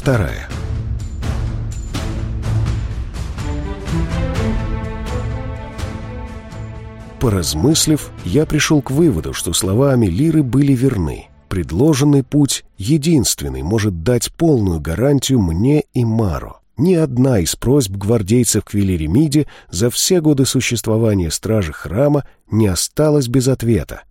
вторая. Поразмыслив, я пришел к выводу, что слова Амелиры были верны. Предложенный путь, единственный, может дать полную гарантию мне и Мару. Ни одна из просьб гвардейцев к Велеремиде за все годы существования стражи храма не осталась без ответа.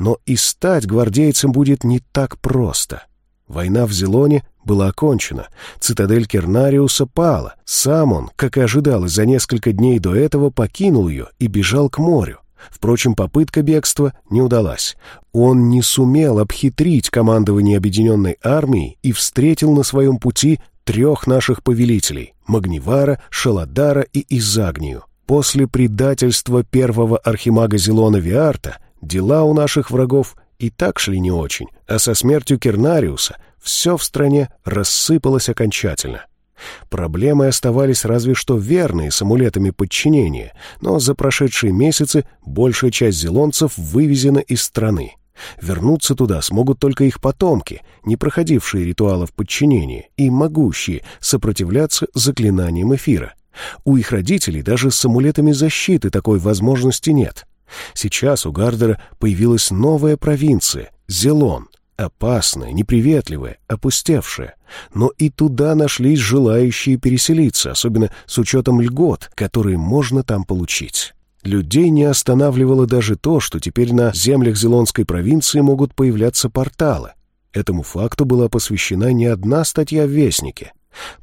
Но и стать гвардейцем будет не так просто. Война в Зелоне была окончена, цитадель Кернариуса пала, сам он, как и ожидалось, за несколько дней до этого покинул ее и бежал к морю. Впрочем, попытка бегства не удалась. Он не сумел обхитрить командование объединенной армией и встретил на своем пути трех наших повелителей — Магнивара, Шаладара и Изагнию. После предательства первого архимага Зелона Виарта дела у наших врагов и так шли не очень, а со смертью Кернариуса все в стране рассыпалось окончательно. Проблемы оставались разве что верные с амулетами подчинения, но за прошедшие месяцы большая часть зелонцев вывезена из страны. Вернуться туда смогут только их потомки, не проходившие ритуалов подчинения и могущие сопротивляться заклинаниям эфира. У их родителей даже с амулетами защиты такой возможности нет. Сейчас у Гардера появилась новая провинция — Зелон, опасная, неприветливая, опустевшая. Но и туда нашлись желающие переселиться, особенно с учетом льгот, которые можно там получить. Людей не останавливало даже то, что теперь на землях Зелонской провинции могут появляться порталы. Этому факту была посвящена не одна статья в Вестнике.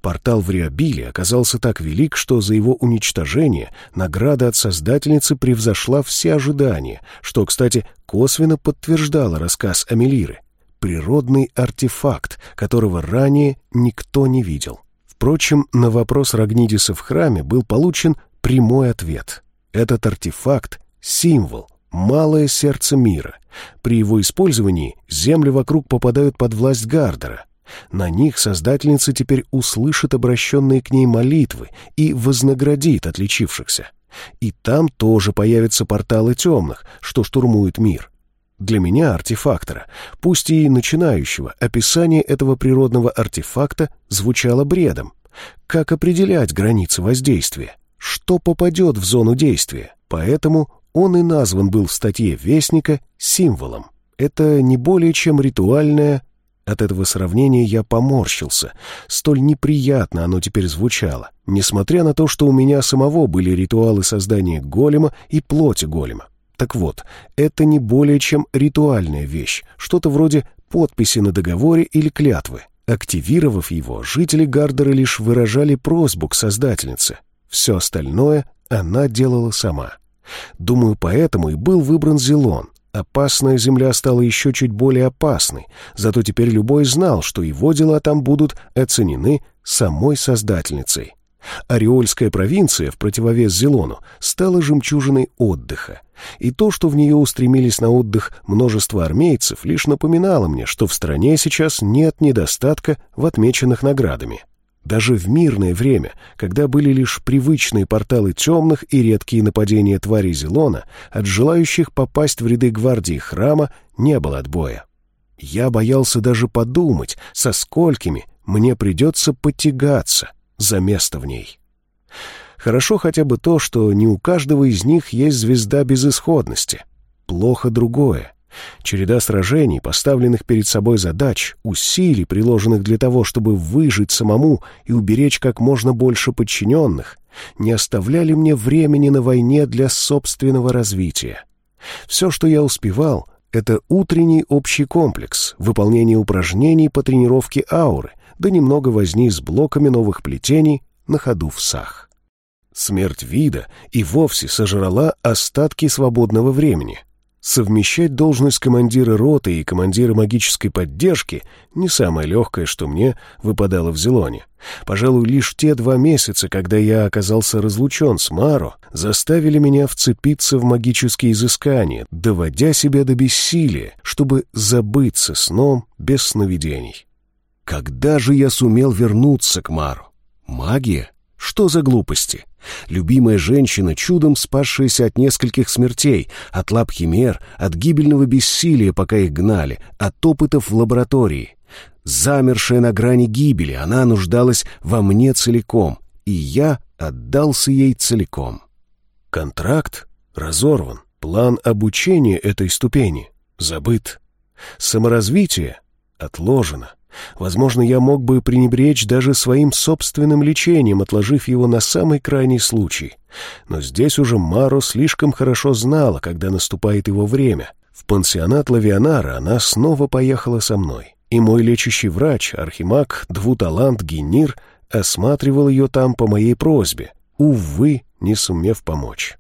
Портал в Риобиле оказался так велик, что за его уничтожение награда от создательницы превзошла все ожидания, что, кстати, косвенно подтверждало рассказ Амелиры природный артефакт, которого ранее никто не видел. Впрочем, на вопрос Рагнидиса в храме был получен прямой ответ. Этот артефакт — символ, малое сердце мира. При его использовании земли вокруг попадают под власть Гардера. На них создательница теперь услышит обращенные к ней молитвы и вознаградит отличившихся. И там тоже появятся порталы темных, что штурмуют мир. Для меня, артефактора, пусть и начинающего, описание этого природного артефакта звучало бредом. Как определять границы воздействия? Что попадет в зону действия? Поэтому он и назван был в статье Вестника символом. Это не более чем ритуальное... От этого сравнения я поморщился. Столь неприятно оно теперь звучало, несмотря на то, что у меня самого были ритуалы создания голема и плоти голема. Так вот, это не более чем ритуальная вещь, что-то вроде подписи на договоре или клятвы. Активировав его, жители Гардера лишь выражали просьбу к создательнице. Все остальное она делала сама. Думаю, поэтому и был выбран Зелон. Опасная земля стала еще чуть более опасной, зато теперь любой знал, что его дела там будут оценены самой создательницей. Ореольская провинция, в противовес Зелону, стала жемчужиной отдыха. И то, что в нее устремились на отдых множество армейцев, лишь напоминало мне, что в стране сейчас нет недостатка в отмеченных наградами. Даже в мирное время, когда были лишь привычные порталы темных и редкие нападения тварей Зелона, от желающих попасть в ряды гвардии храма не было отбоя. Я боялся даже подумать, со сколькими мне придется потягаться — за место в ней. Хорошо хотя бы то, что не у каждого из них есть звезда безысходности. Плохо другое. Череда сражений, поставленных перед собой задач, усилий, приложенных для того, чтобы выжить самому и уберечь как можно больше подчиненных, не оставляли мне времени на войне для собственного развития. Все, что я успевал, это утренний общий комплекс, выполнение упражнений по тренировке ауры, да немного возни с блоками новых плетений на ходу в сах. Смерть вида и вовсе сожрала остатки свободного времени. Совмещать должность командира роты и командира магической поддержки не самое легкое, что мне выпадало в Зелоне. Пожалуй, лишь те два месяца, когда я оказался разлучен с Маро, заставили меня вцепиться в магические изыскания, доводя себя до бессилия, чтобы забыться сном без сновидений. Когда же я сумел вернуться к Мару? Магия? Что за глупости? Любимая женщина, чудом спасшаяся от нескольких смертей, от лап химер, от гибельного бессилия, пока их гнали, от опытов в лаборатории. Замершая на грани гибели, она нуждалась во мне целиком, и я отдался ей целиком. Контракт разорван, план обучения этой ступени забыт. Саморазвитие отложено. Возможно, я мог бы пренебречь даже своим собственным лечением, отложив его на самый крайний случай. Но здесь уже Маро слишком хорошо знала, когда наступает его время. В пансионат Лавионара она снова поехала со мной. И мой лечащий врач, архимаг Двуталант Генир, осматривал ее там по моей просьбе, увы, не сумев помочь.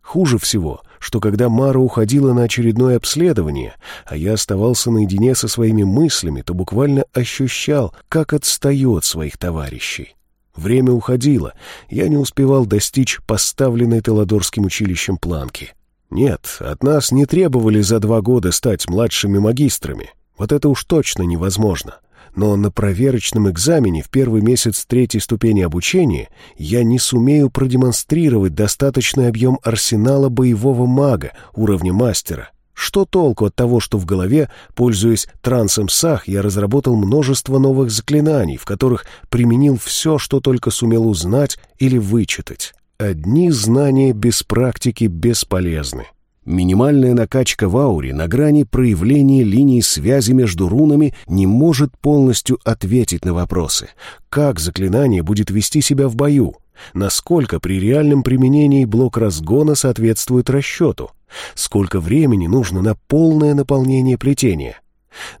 Хуже всего, что когда Мара уходила на очередное обследование, а я оставался наедине со своими мыслями, то буквально ощущал, как отстает своих товарищей. Время уходило, я не успевал достичь поставленной Теладорским училищем планки. Нет, от нас не требовали за два года стать младшими магистрами. Вот это уж точно невозможно но на проверочном экзамене в первый месяц третьей ступени обучения я не сумею продемонстрировать достаточный объем арсенала боевого мага уровня мастера. Что толку от того, что в голове, пользуясь трансом САХ, я разработал множество новых заклинаний, в которых применил все, что только сумел узнать или вычитать? Одни знания без практики бесполезны. Минимальная накачка в ауре на грани проявления линии связи между рунами не может полностью ответить на вопросы. Как заклинание будет вести себя в бою? Насколько при реальном применении блок разгона соответствует расчету? Сколько времени нужно на полное наполнение плетения?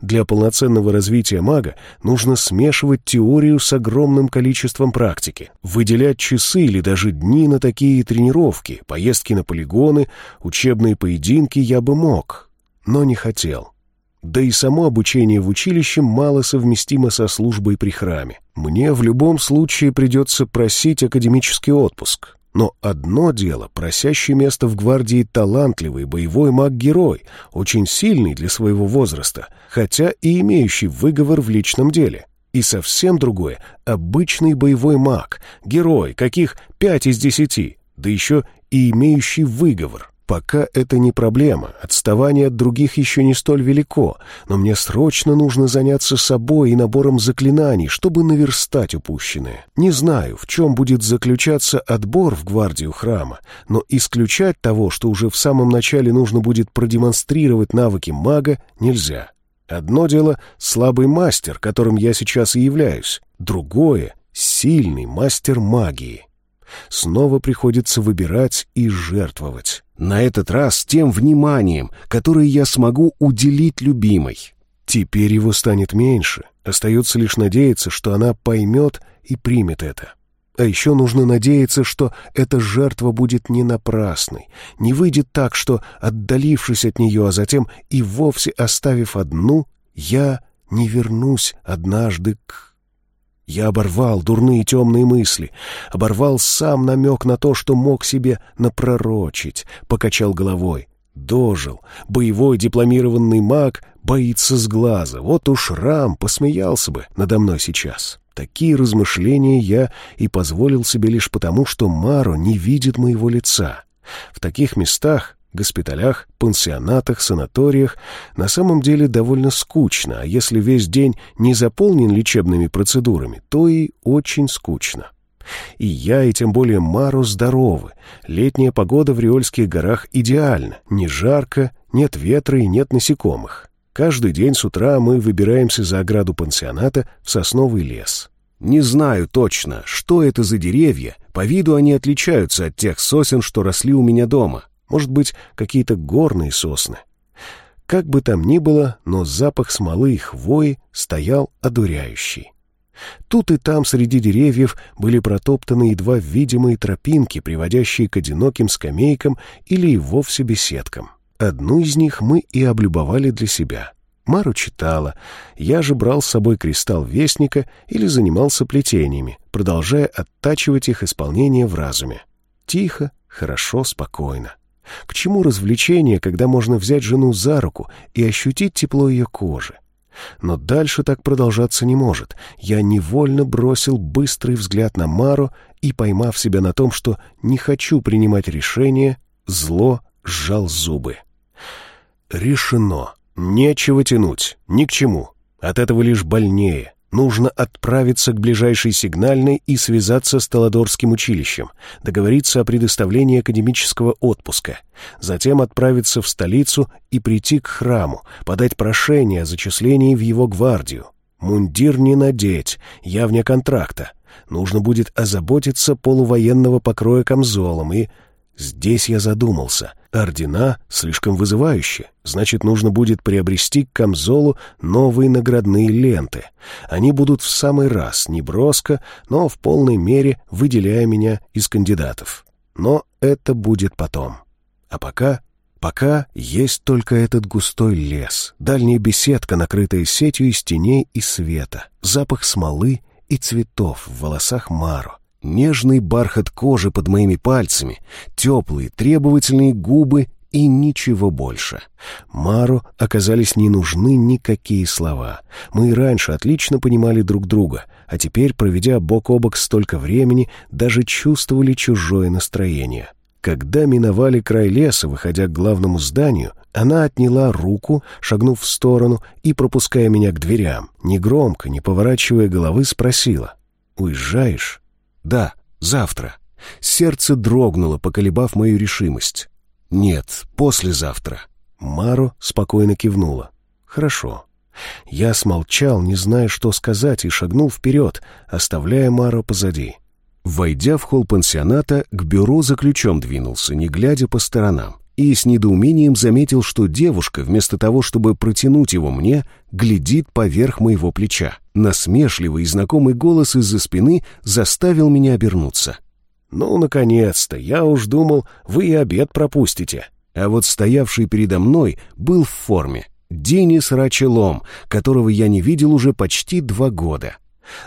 Для полноценного развития мага нужно смешивать теорию с огромным количеством практики, выделять часы или даже дни на такие тренировки, поездки на полигоны, учебные поединки я бы мог, но не хотел. Да и само обучение в училище мало совместимо со службой при храме. Мне в любом случае придется просить академический отпуск. Но одно дело, просящий место в гвардии талантливый боевой маг-герой, очень сильный для своего возраста, хотя и имеющий выговор в личном деле. И совсем другое — обычный боевой маг, герой, каких пять из десяти, да еще и имеющий выговор. Пока это не проблема, отставание от других еще не столь велико, но мне срочно нужно заняться собой и набором заклинаний, чтобы наверстать упущенное. Не знаю, в чем будет заключаться отбор в гвардию храма, но исключать того, что уже в самом начале нужно будет продемонстрировать навыки мага, нельзя. Одно дело — слабый мастер, которым я сейчас и являюсь, другое — сильный мастер магии. Снова приходится выбирать и жертвовать. На этот раз тем вниманием, которое я смогу уделить любимой. Теперь его станет меньше. Остается лишь надеяться, что она поймет и примет это. А еще нужно надеяться, что эта жертва будет не напрасной, не выйдет так, что, отдалившись от нее, а затем и вовсе оставив одну, я не вернусь однажды к... Я оборвал дурные темные мысли, оборвал сам намек на то, что мог себе напророчить, покачал головой. Дожил. Боевой дипломированный маг боится с глаза. Вот уж Рам посмеялся бы надо мной сейчас. Такие размышления я и позволил себе лишь потому, что Маро не видит моего лица. В таких местах госпиталях, пансионатах, санаториях на самом деле довольно скучно, а если весь день не заполнен лечебными процедурами, то и очень скучно. И я, и тем более Мару здоровы. Летняя погода в Риольских горах идеальна. Не жарко, нет ветра и нет насекомых. Каждый день с утра мы выбираемся за ограду пансионата в сосновый лес. Не знаю точно, что это за деревья, по виду они отличаются от тех сосен, что росли у меня дома. Может быть, какие-то горные сосны. Как бы там ни было, но запах смолы и хвои стоял одуряющий. Тут и там среди деревьев были протоптаны едва видимые тропинки, приводящие к одиноким скамейкам или и вовсе беседкам. Одну из них мы и облюбовали для себя. Мару читала, я же брал с собой кристалл Вестника или занимался плетениями, продолжая оттачивать их исполнение в разуме. Тихо, хорошо, спокойно. К чему развлечение, когда можно взять жену за руку и ощутить тепло ее кожи? Но дальше так продолжаться не может. Я невольно бросил быстрый взгляд на Мару и, поймав себя на том, что не хочу принимать решение, зло сжал зубы. Решено. Нечего тянуть. Ни к чему. От этого лишь больнее. Нужно отправиться к ближайшей сигнальной и связаться с Таладорским училищем, договориться о предоставлении академического отпуска, затем отправиться в столицу и прийти к храму, подать прошение о зачислении в его гвардию. Мундир не надеть, я вне контракта. Нужно будет озаботиться полувоенного покроя камзолом и... Здесь я задумался. Ордена слишком вызывающие. Значит, нужно будет приобрести к камзолу новые наградные ленты. Они будут в самый раз, не броско, но в полной мере выделяя меня из кандидатов. Но это будет потом. А пока... Пока есть только этот густой лес, дальняя беседка, накрытая сетью из теней и света, запах смолы и цветов в волосах Маро, нежный бархат кожи под моими пальцами, теплые, требовательные губы и ничего больше. Мару оказались не нужны никакие слова. Мы и раньше отлично понимали друг друга, а теперь, проведя бок о бок столько времени, даже чувствовали чужое настроение. Когда миновали край леса, выходя к главному зданию, она отняла руку, шагнув в сторону и пропуская меня к дверям, негромко, не поворачивая головы, спросила. «Уезжаешь?» «Да, завтра». Сердце дрогнуло, поколебав мою решимость. «Нет, послезавтра». Мару спокойно кивнула. «Хорошо». Я смолчал, не зная, что сказать, и шагнул вперед, оставляя Мару позади. Войдя в холл пансионата, к бюро за ключом двинулся, не глядя по сторонам, и с недоумением заметил, что девушка, вместо того, чтобы протянуть его мне, глядит поверх моего плеча. Насмешливый и знакомый голос из-за спины заставил меня обернуться. «Ну, наконец-то! Я уж думал, вы и обед пропустите!» А вот стоявший передо мной был в форме. Денис Рачелом, которого я не видел уже почти два года.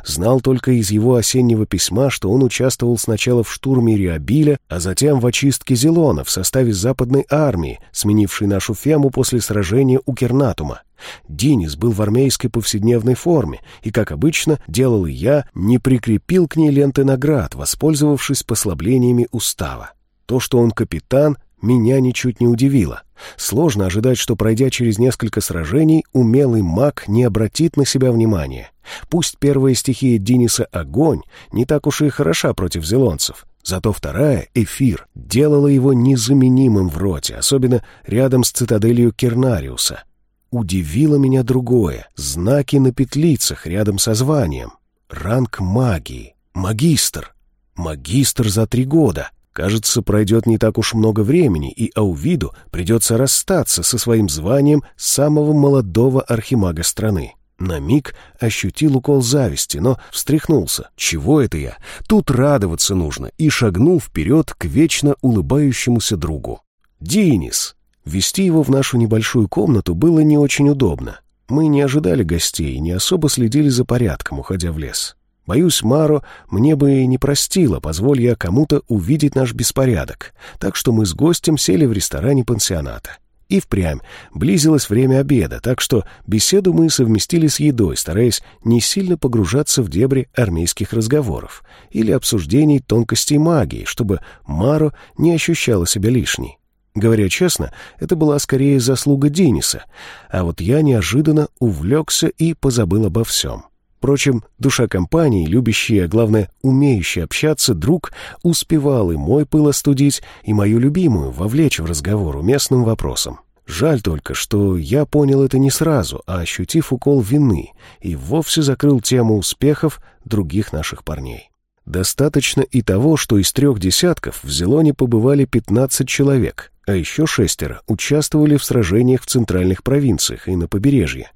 Знал только из его осеннего письма, что он участвовал сначала в штурме Риабиля, а затем в очистке Зелона в составе Западной армии, сменившей нашу Фему после сражения у Кернатума. Денис был в армейской повседневной форме, и, как обычно, делал и я, не прикрепил к ней ленты наград, воспользовавшись послаблениями устава. То, что он капитан, меня ничуть не удивило. Сложно ожидать, что, пройдя через несколько сражений, умелый маг не обратит на себя внимания. Пусть первая стихия Диниса — огонь, не так уж и хороша против зелонцев. Зато вторая, эфир, делала его незаменимым в роте, особенно рядом с цитаделью Кернариуса. Удивило меня другое — знаки на петлицах рядом со званием. Ранг магии. Магистр. Магистр за три года. Кажется, пройдет не так уж много времени, и Аувиду придется расстаться со своим званием самого молодого архимага страны. На миг ощутил укол зависти, но встряхнулся. Чего это я? Тут радоваться нужно. И шагнул вперед к вечно улыбающемуся другу. «Динис!» Вести его в нашу небольшую комнату было не очень удобно. Мы не ожидали гостей и не особо следили за порядком, уходя в лес. Боюсь, Маро мне бы и не простила, позволь я кому-то увидеть наш беспорядок. Так что мы с гостем сели в ресторане пансионата. И впрямь близилось время обеда, так что беседу мы совместили с едой, стараясь не сильно погружаться в дебри армейских разговоров или обсуждений тонкостей магии, чтобы Маро не ощущала себя лишней. Говоря честно, это была скорее заслуга Дениса, а вот я неожиданно увлекся и позабыл обо всем. Впрочем, душа компании, любящая, а главное, умеющая общаться, друг, успевал и мой пыл остудить, и мою любимую вовлечь в разговор уместным вопросом. Жаль только, что я понял это не сразу, а ощутив укол вины, и вовсе закрыл тему успехов других наших парней. Достаточно и того, что из трех десятков в Зелоне побывали 15 человек, а еще шестеро участвовали в сражениях в центральных провинциях и на побережье.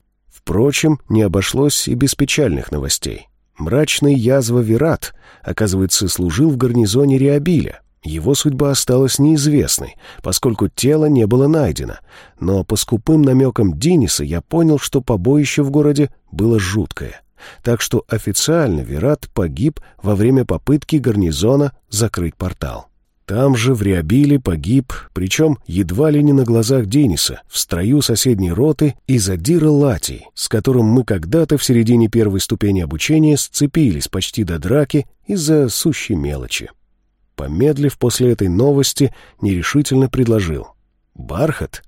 Впрочем, не обошлось и без печальных новостей. Мрачный язва Вират, оказывается, служил в гарнизоне Риабиля. Его судьба осталась неизвестной, поскольку тело не было найдено. Но по скупым намекам Диниса я понял, что побоище в городе было жуткое. Так что официально Вират погиб во время попытки гарнизона закрыть портал. Там же в Риабиле погиб, причем едва ли не на глазах Дениса, в строю соседней роты из Адира Лати, с которым мы когда-то в середине первой ступени обучения сцепились почти до драки из-за сущей мелочи. Помедлив после этой новости, нерешительно предложил. «Бархат?»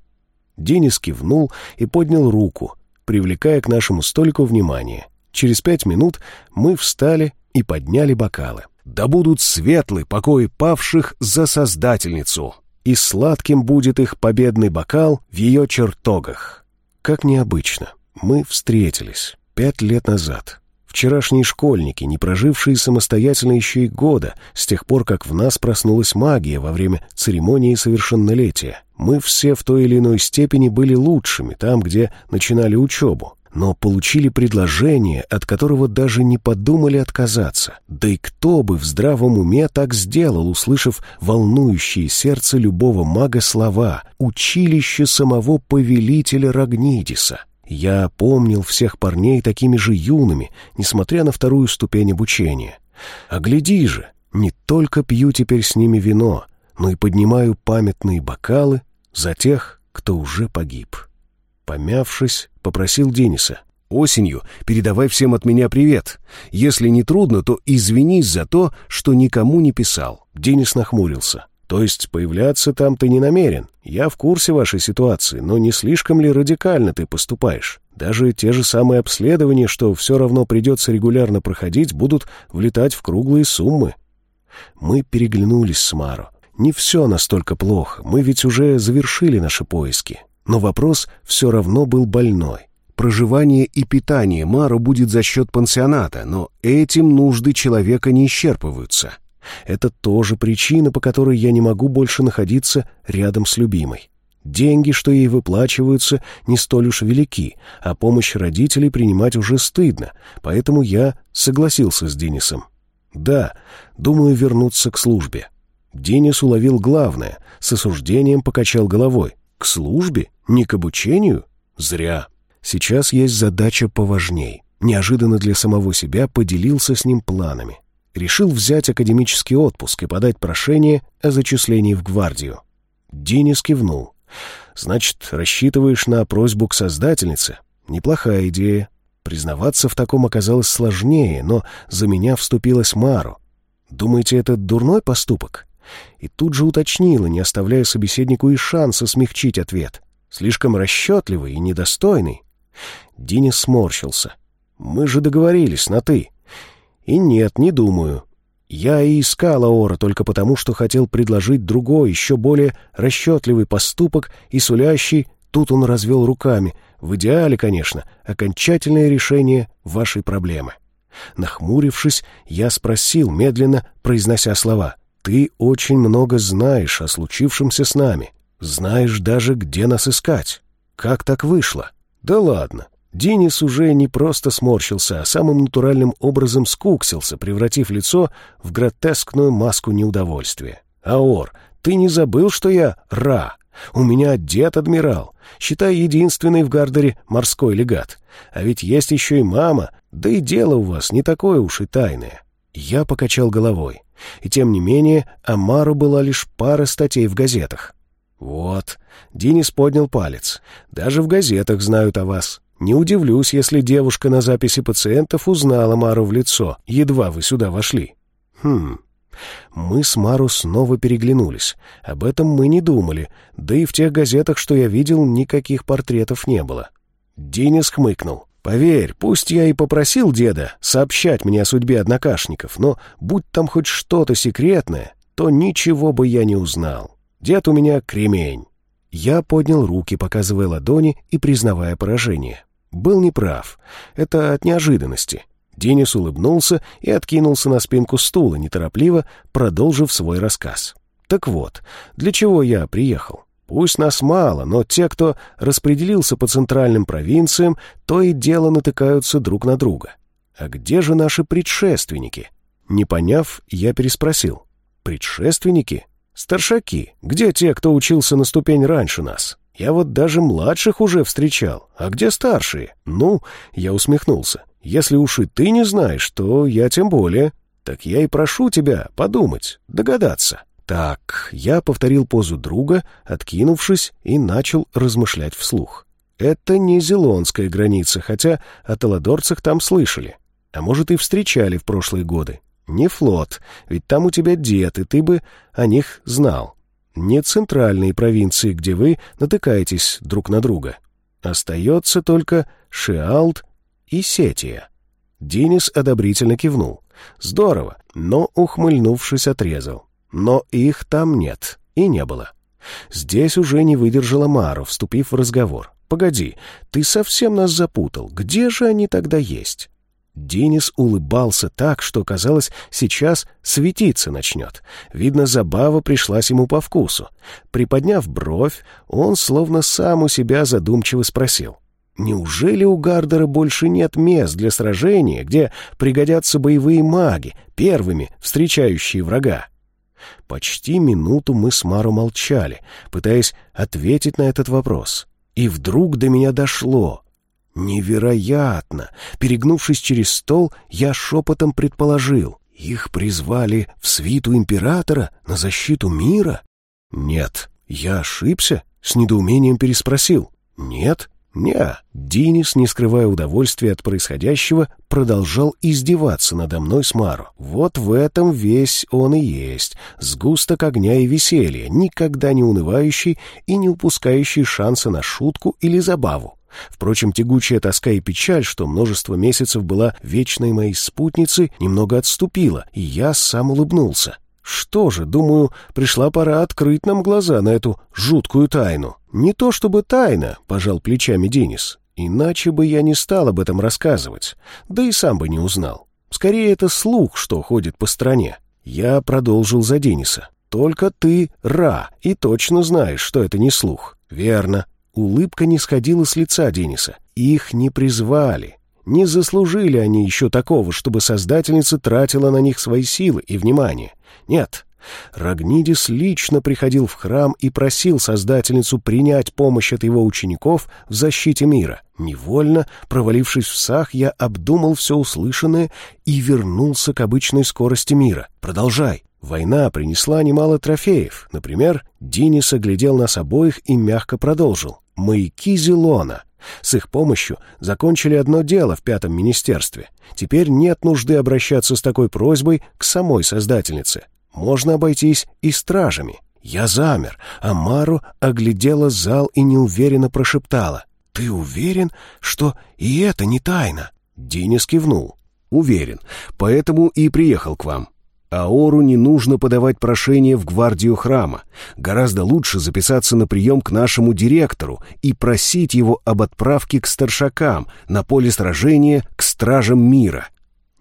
Денис кивнул и поднял руку. привлекая к нашему столику внимание. Через пять минут мы встали и подняли бокалы. «Да будут светлы покои павших за Создательницу!» И сладким будет их победный бокал в ее чертогах. Как необычно. Мы встретились пять лет назад. Вчерашние школьники, не прожившие самостоятельно еще и года, с тех пор, как в нас проснулась магия во время церемонии совершеннолетия. Мы все в той или иной степени были лучшими там, где начинали учебу, но получили предложение, от которого даже не подумали отказаться. Да и кто бы в здравом уме так сделал, услышав волнующие сердце любого мага слова «Училище самого повелителя Рагнидиса». Я помнил всех парней такими же юными, несмотря на вторую ступень обучения. А гляди же, не только пью теперь с ними вино, но и поднимаю памятные бокалы за тех, кто уже погиб. Помявшись, попросил Дениса. «Осенью передавай всем от меня привет. Если не трудно, то извинись за то, что никому не писал». Денис нахмурился. То есть появляться там ты не намерен. Я в курсе вашей ситуации, но не слишком ли радикально ты поступаешь? Даже те же самые обследования, что все равно придется регулярно проходить, будут влетать в круглые суммы. Мы переглянулись с Маро. Не все настолько плохо, мы ведь уже завершили наши поиски. Но вопрос все равно был больной. Проживание и питание Мару будет за счет пансионата, но этим нужды человека не исчерпываются. Это тоже причина, по которой я не могу больше находиться рядом с любимой. Деньги, что ей выплачиваются, не столь уж велики, а помощь родителей принимать уже стыдно, поэтому я согласился с Денисом. Да, думаю вернуться к службе. Денис уловил главное, с осуждением покачал головой. К службе? Не к обучению? Зря. Сейчас есть задача поважней. Неожиданно для самого себя поделился с ним планами решил взять академический отпуск и подать прошение о зачислении в гвардию. Денис кивнул. «Значит, рассчитываешь на просьбу к создательнице? Неплохая идея. Признаваться в таком оказалось сложнее, но за меня вступилась Мару. Думаете, это дурной поступок?» И тут же уточнила, не оставляя собеседнику и шанса смягчить ответ. Слишком расчетливый и недостойный. Денис сморщился. «Мы же договорились на «ты». И нет, не думаю. Я и искал Аора только потому, что хотел предложить другой, еще более расчетливый поступок и сулящий, тут он развел руками, в идеале, конечно, окончательное решение вашей проблемы. Нахмурившись, я спросил, медленно произнося слова, «Ты очень много знаешь о случившемся с нами. Знаешь даже, где нас искать. Как так вышло?» «Да ладно. Денис уже не просто сморщился, а самым натуральным образом скуксился, превратив лицо в гротескную маску неудовольствия. «Аор, ты не забыл, что я Ра? У меня дед адмирал, считай, единственный в Гардере морской легат. А ведь есть еще и мама, да и дело у вас не такое уж и тайное». Я покачал головой. И тем не менее, Амару была лишь пара статей в газетах. «Вот». Денис поднял палец. «Даже в газетах знают о вас. Не удивлюсь, если девушка на записи пациентов узнала Мару в лицо, едва вы сюда вошли. Хм. Мы с Мару снова переглянулись. Об этом мы не думали, да и в тех газетах, что я видел, никаких портретов не было. Денис хмыкнул. «Поверь, пусть я и попросил деда сообщать мне о судьбе однокашников, но будь там хоть что-то секретное, то ничего бы я не узнал. Дед у меня кремень». Я поднял руки, показывая ладони и признавая поражение. Был неправ. Это от неожиданности. Денис улыбнулся и откинулся на спинку стула, неторопливо продолжив свой рассказ. «Так вот, для чего я приехал? Пусть нас мало, но те, кто распределился по центральным провинциям, то и дело натыкаются друг на друга. А где же наши предшественники?» Не поняв, я переспросил. «Предшественники? Старшаки? Где те, кто учился на ступень раньше нас?» Я вот даже младших уже встречал. А где старшие? Ну, я усмехнулся. Если уж и ты не знаешь, то я тем более. Так я и прошу тебя подумать, догадаться. Так, я повторил позу друга, откинувшись, и начал размышлять вслух. Это не зелонская граница, хотя о таладорцах там слышали. А может, и встречали в прошлые годы. Не флот, ведь там у тебя дед, и ты бы о них знал не центральные провинции, где вы натыкаетесь друг на друга. Остается только Шиалт и Сетия. Денис одобрительно кивнул. Здорово, но, ухмыльнувшись, отрезал. Но их там нет и не было. Здесь уже не выдержала Мару, вступив в разговор. «Погоди, ты совсем нас запутал. Где же они тогда есть?» Денис улыбался так, что, казалось, сейчас светиться начнет. Видно, забава пришлась ему по вкусу. Приподняв бровь, он словно сам у себя задумчиво спросил. «Неужели у Гардера больше нет мест для сражения, где пригодятся боевые маги, первыми встречающие врага?» Почти минуту мы с Мару молчали, пытаясь ответить на этот вопрос. И вдруг до меня дошло. Невероятно! Перегнувшись через стол, я шепотом предположил. Их призвали в свиту императора на защиту мира? Нет, я ошибся? С недоумением переспросил. Нет, не, Динис, не скрывая удовольствия от происходящего, продолжал издеваться надо мной с Мару. Вот в этом весь он и есть. Сгусток огня и веселья, никогда не унывающий и не упускающий шанса на шутку или забаву. Впрочем, тягучая тоска и печаль, что множество месяцев была вечной моей спутницей, немного отступила, и я сам улыбнулся. Что же, думаю, пришла пора открыть нам глаза на эту жуткую тайну. Не то чтобы тайна, пожал плечами Денис. Иначе бы я не стал об этом рассказывать, да и сам бы не узнал. Скорее, это слух, что ходит по стране. Я продолжил за Дениса. Только ты Ра, и точно знаешь, что это не слух. Верно. Улыбка не сходила с лица Дениса. Их не призвали. Не заслужили они еще такого, чтобы создательница тратила на них свои силы и внимание. Нет, Рагнидис лично приходил в храм и просил Создательницу принять помощь от его учеников в защите мира. Невольно, провалившись в сах, я обдумал все услышанное и вернулся к обычной скорости мира. Продолжай. Война принесла немало трофеев. Например, Динис оглядел нас обоих и мягко продолжил. «Маяки Зелона». С их помощью закончили одно дело в пятом министерстве. Теперь нет нужды обращаться с такой просьбой к самой создательнице. Можно обойтись и стражами. Я замер, а Мару оглядела зал и неуверенно прошептала. «Ты уверен, что и это не тайна?» Денис кивнул. «Уверен, поэтому и приехал к вам. Аору не нужно подавать прошение в гвардию храма. Гораздо лучше записаться на прием к нашему директору и просить его об отправке к старшакам на поле сражения к стражам мира.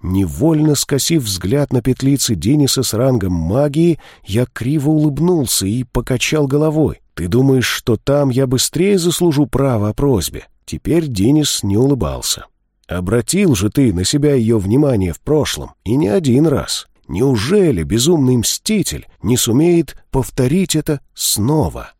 Невольно скосив взгляд на петлицы Дениса с рангом магии, я криво улыбнулся и покачал головой. «Ты думаешь, что там я быстрее заслужу право о просьбе?» Теперь Денис не улыбался. «Обратил же ты на себя ее внимание в прошлом, и не один раз. Неужели безумный мститель не сумеет повторить это снова?»